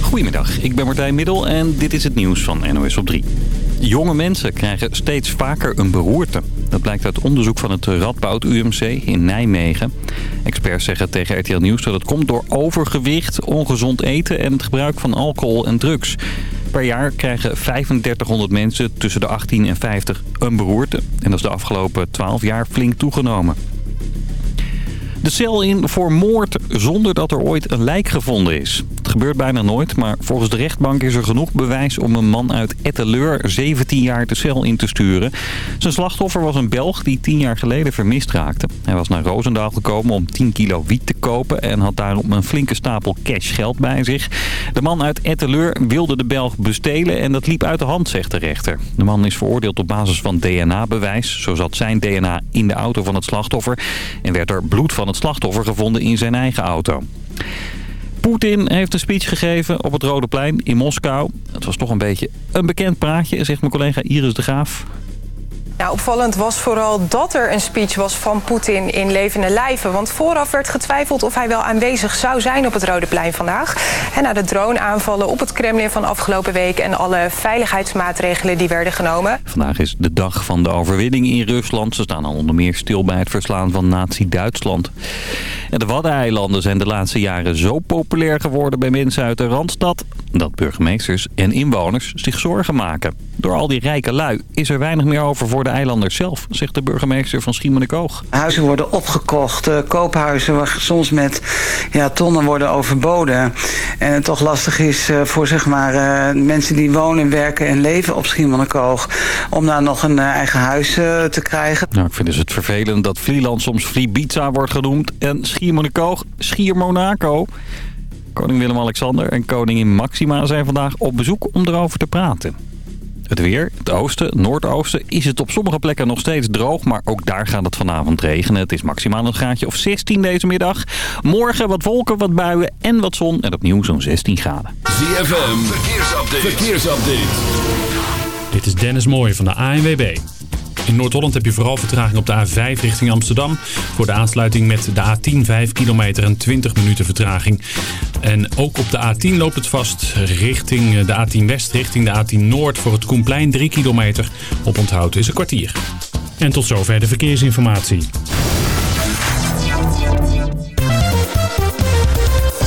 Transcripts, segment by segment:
Goedemiddag, ik ben Martijn Middel en dit is het nieuws van NOS op 3. Jonge mensen krijgen steeds vaker een beroerte. Dat blijkt uit onderzoek van het Radboud UMC in Nijmegen. Experts zeggen tegen RTL Nieuws dat het komt door overgewicht, ongezond eten en het gebruik van alcohol en drugs. Per jaar krijgen 3500 mensen tussen de 18 en 50 een beroerte. En dat is de afgelopen 12 jaar flink toegenomen. De cel in voor moord zonder dat er ooit een lijk gevonden is. Gebeurt bijna nooit, maar volgens de rechtbank is er genoeg bewijs om een man uit Etteleur 17 jaar de cel in te sturen. Zijn slachtoffer was een Belg die 10 jaar geleden vermist raakte. Hij was naar Roosendaal gekomen om 10 kilo wiet te kopen en had daarom een flinke stapel cash geld bij zich. De man uit Etteleur wilde de Belg bestelen en dat liep uit de hand, zegt de rechter. De man is veroordeeld op basis van DNA-bewijs. Zo zat zijn DNA in de auto van het slachtoffer en werd er bloed van het slachtoffer gevonden in zijn eigen auto. Poetin heeft een speech gegeven op het Rode Plein in Moskou. Het was toch een beetje een bekend praatje, zegt mijn collega Iris de Graaf. Ja, opvallend was vooral dat er een speech was van Poetin in levende lijven. Want vooraf werd getwijfeld of hij wel aanwezig zou zijn op het Rode Plein vandaag. Na de droneaanvallen op het Kremlin van afgelopen week... en alle veiligheidsmaatregelen die werden genomen. Vandaag is de dag van de overwinning in Rusland. Ze staan al onder meer stil bij het verslaan van nazi-Duitsland. En de Waddeneilanden zijn de laatste jaren zo populair geworden bij mensen uit de Randstad... dat burgemeesters en inwoners zich zorgen maken. Door al die rijke lui is er weinig meer over voor de eilanders zelf, zegt de burgemeester van Schiermonnikoog. Huizen worden opgekocht, uh, koophuizen waar soms met ja, tonnen worden overboden. En het toch lastig is uh, voor zeg maar, uh, mensen die wonen, werken en leven op Schiermonnikoog... om daar nog een eigen huis te krijgen. Nou, ik vind dus het vervelend dat Vlieland soms Vliebitza wordt genoemd... en Schiermonnikoog Schiermonaco... Koning Willem-Alexander en koningin Maxima zijn vandaag op bezoek om erover te praten. Het weer, het oosten, noordoosten, is het op sommige plekken nog steeds droog. Maar ook daar gaat het vanavond regenen. Het is maximaal een graadje of 16 deze middag. Morgen wat wolken, wat buien en wat zon. En opnieuw zo'n 16 graden. ZFM, verkeersupdate. verkeersupdate. Dit is Dennis Mooij van de ANWB. In Noord-Holland heb je vooral vertraging op de A5 richting Amsterdam. Voor de aansluiting met de A10 5 kilometer en 20 minuten vertraging. En ook op de A10 loopt het vast richting de A10 West, richting de A10 Noord. Voor het Koenplein 3 kilometer. Op onthoud is een kwartier. En tot zover de verkeersinformatie.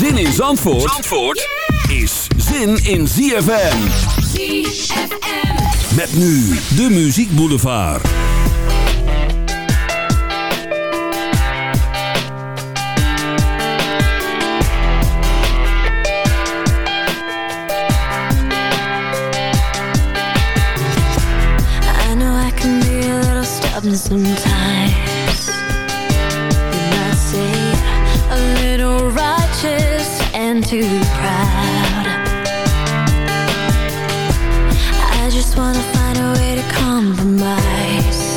Zin in Zandvoort, Zandvoort is zin in ZFM. ZFM. Met nu de Muziek Boulevard. I know I can be a little stubborn sometimes. Too proud. I just wanna find a way to compromise.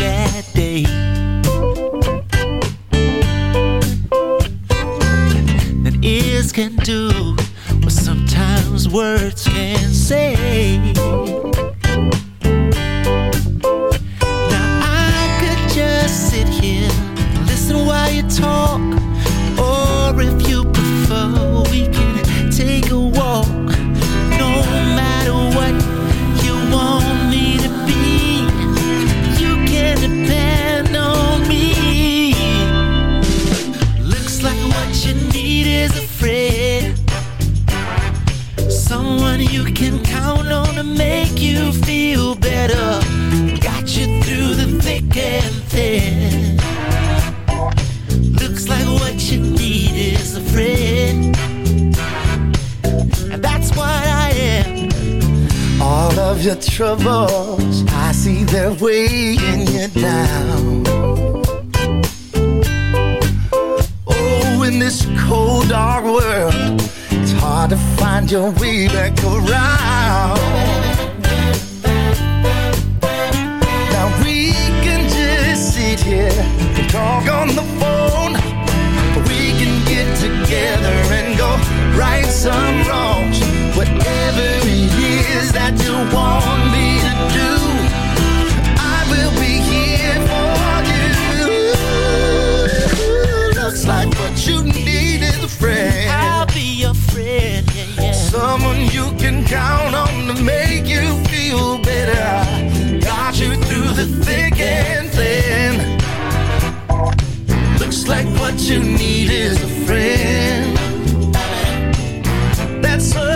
that day. That's a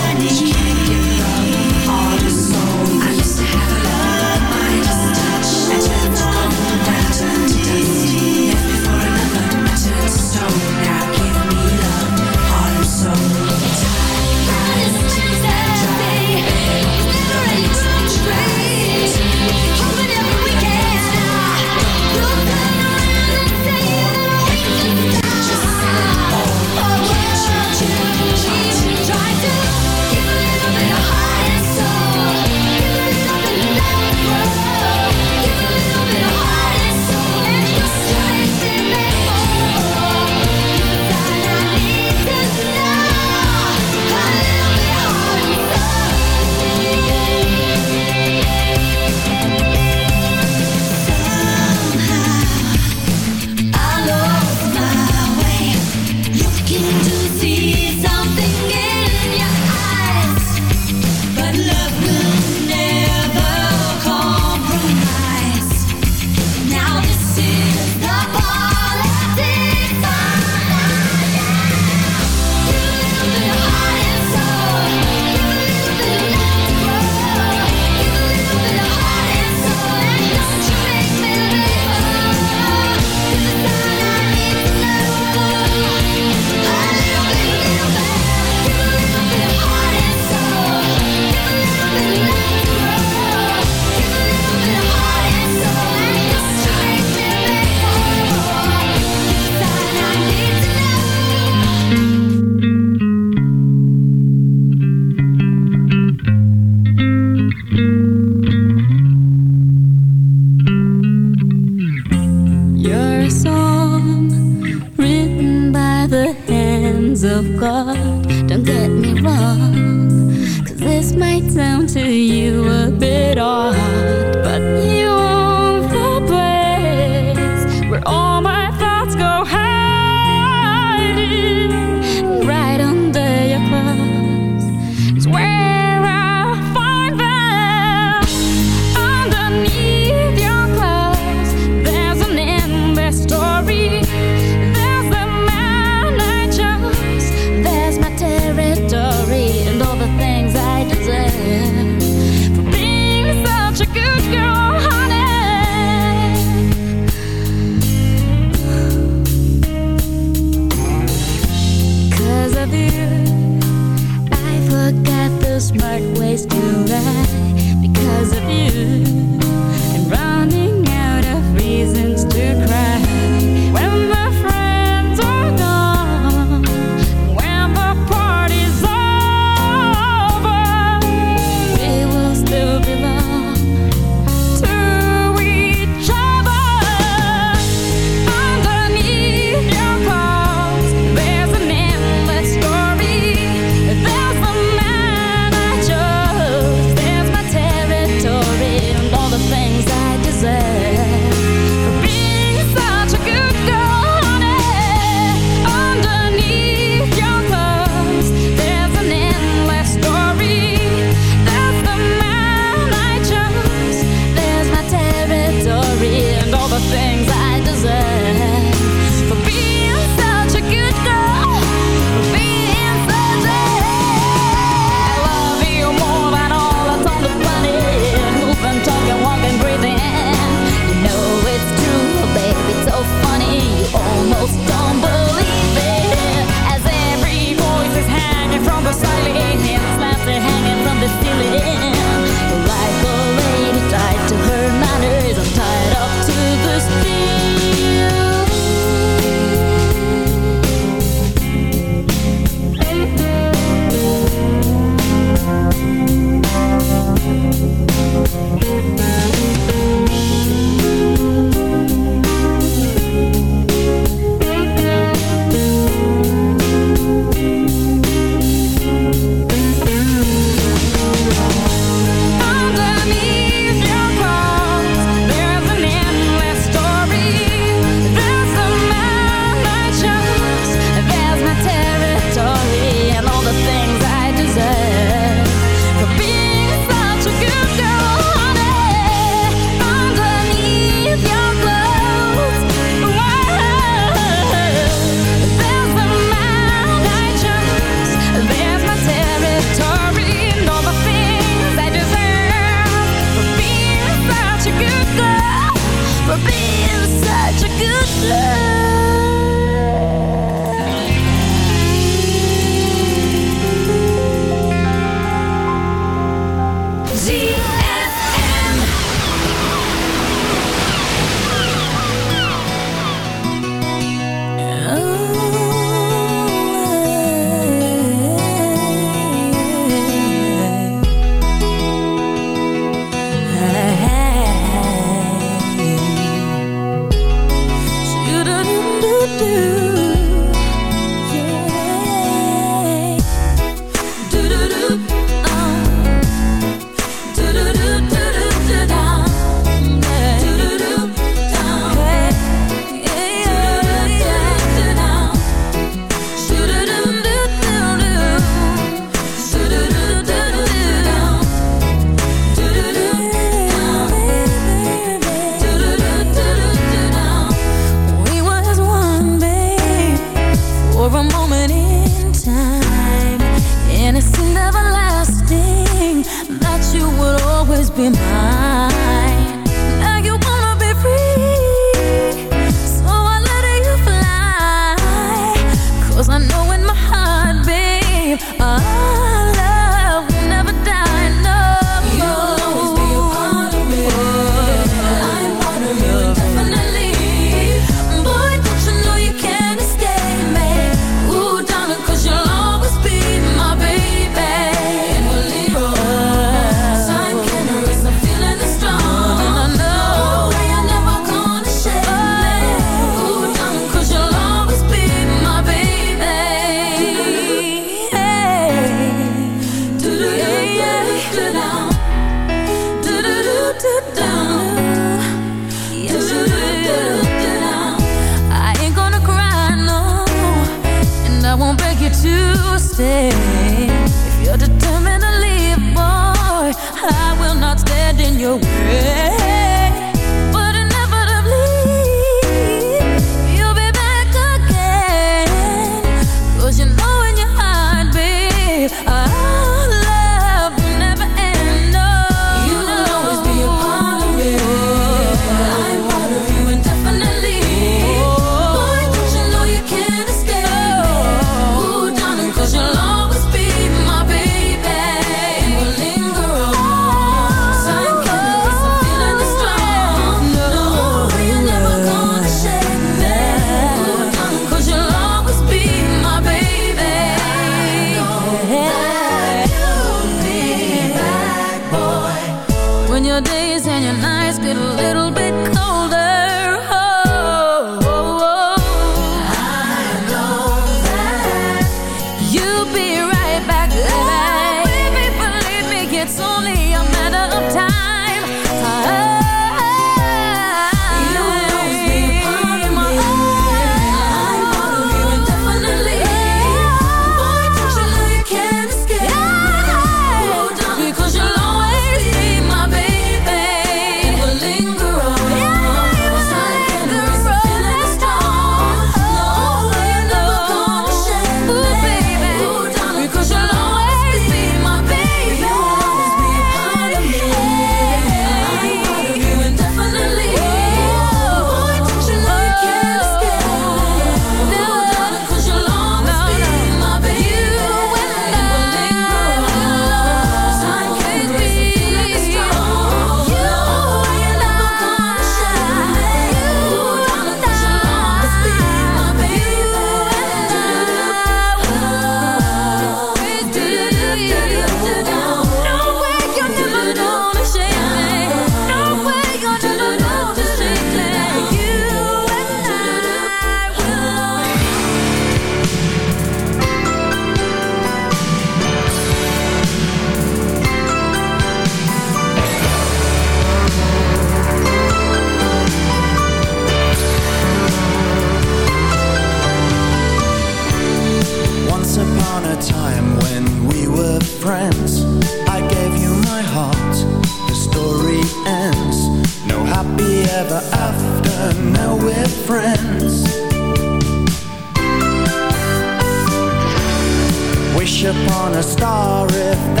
Upon a star if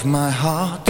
of my heart.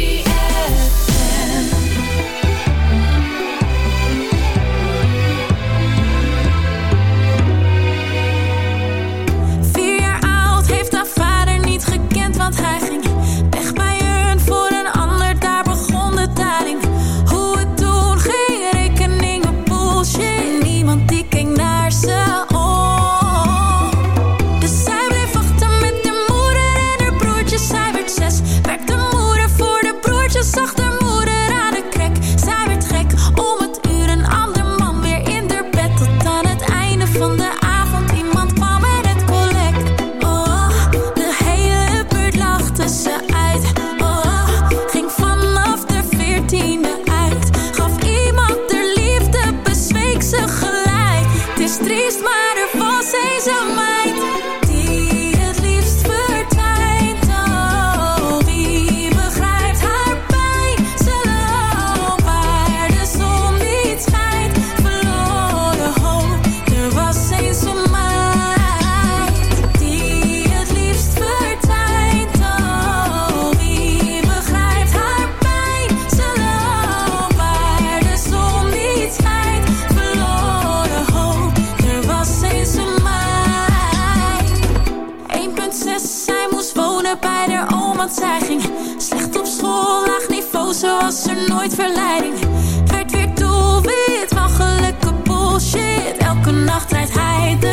want zij ging slecht op school, laag niveau, zoals er nooit verleiding. Ik werd weer doelwit van gelukkig bullshit, elke nacht rijdt hij de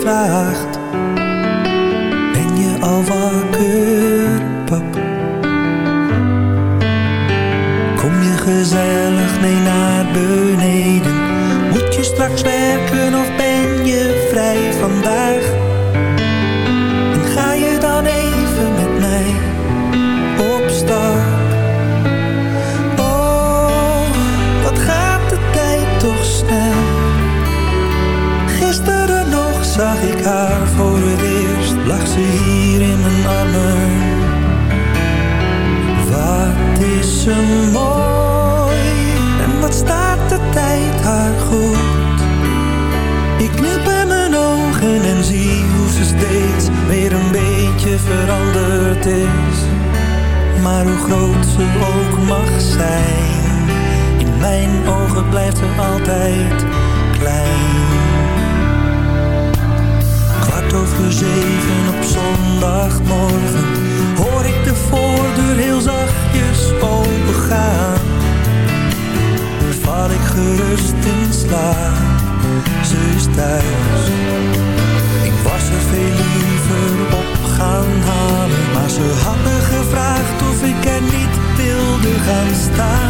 vragen está.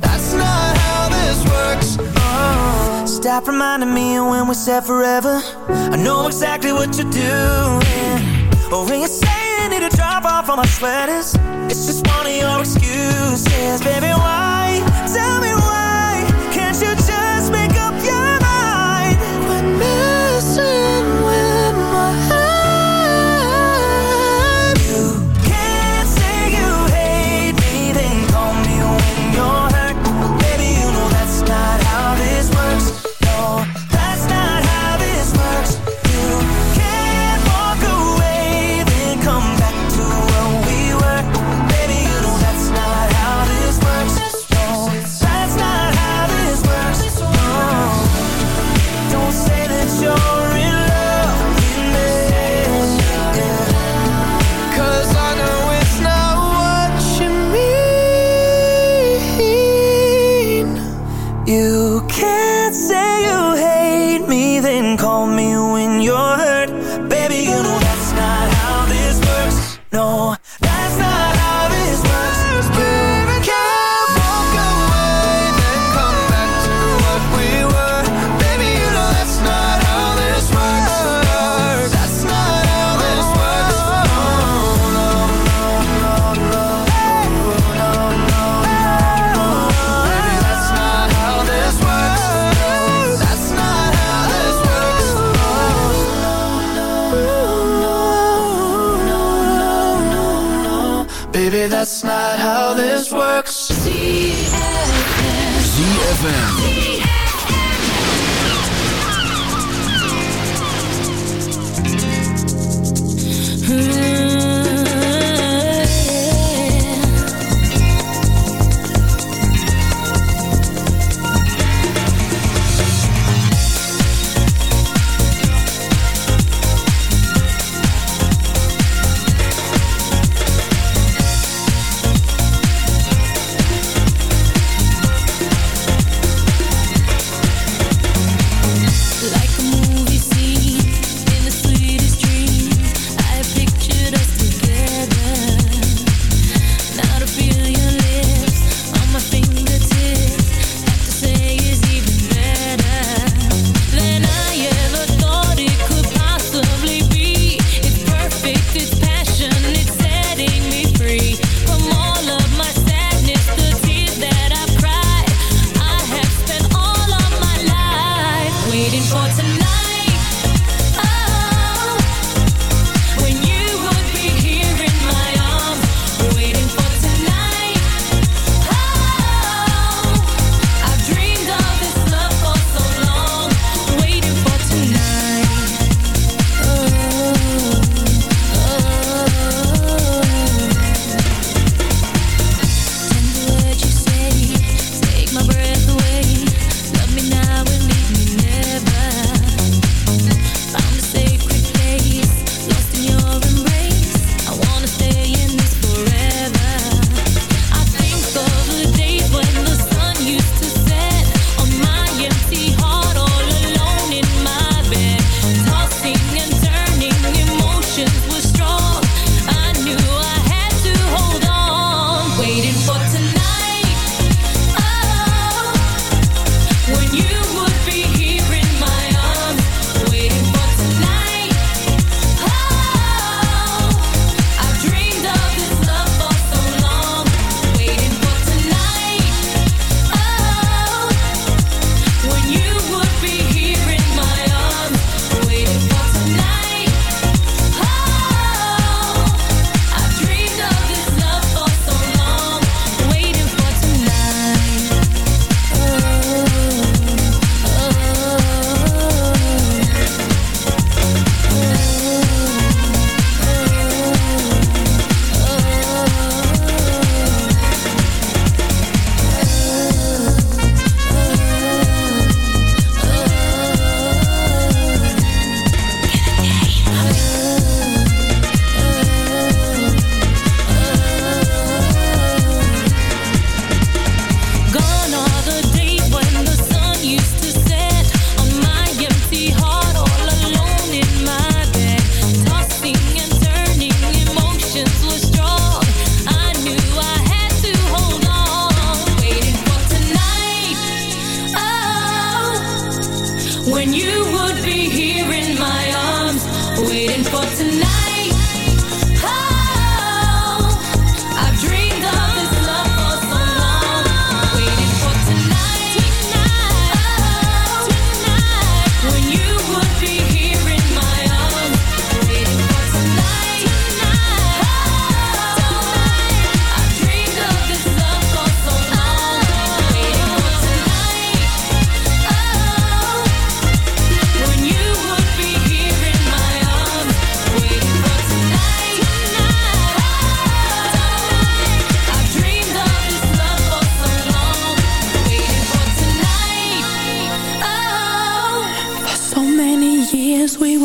that's not how this works. Oh. Stop reminding me of when we said forever. I know exactly what you're doing. Or when you say you need to drop off all my sweaters, it's just one of your excuses, baby. Why?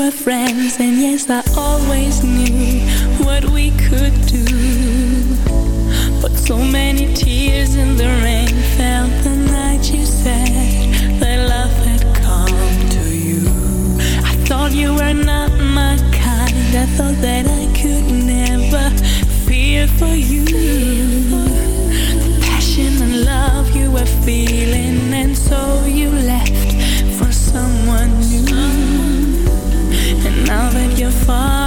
were friends And yes, I always knew what we could do. But so many tears in the rain fell the night you said that love had come to you. I thought you were not my kind. I thought that I could never fear for you. The passion and love you were feeling And so you left. fun.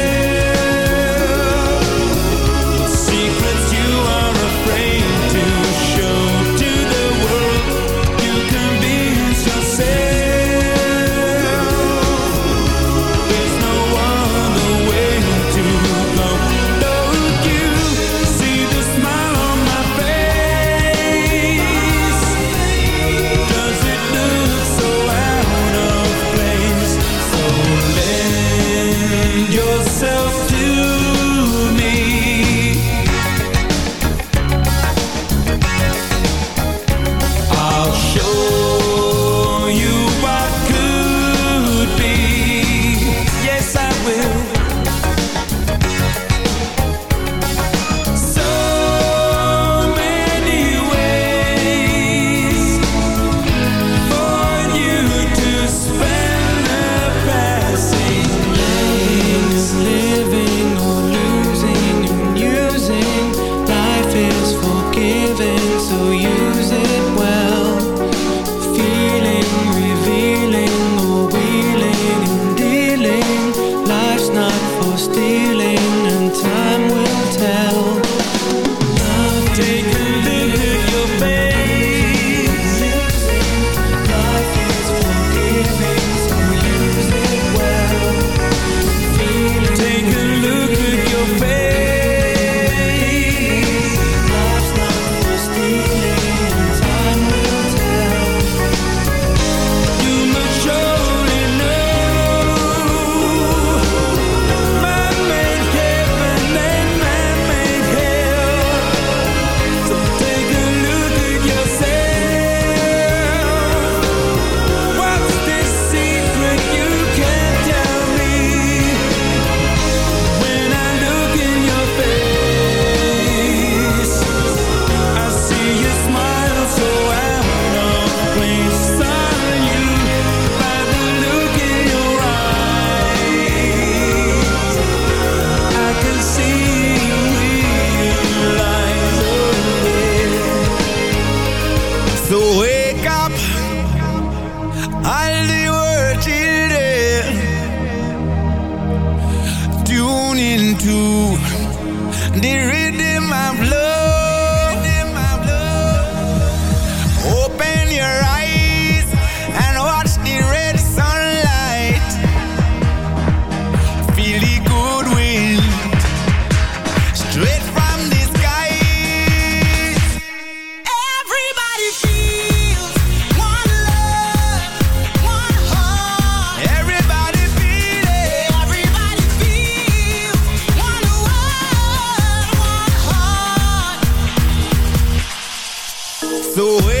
the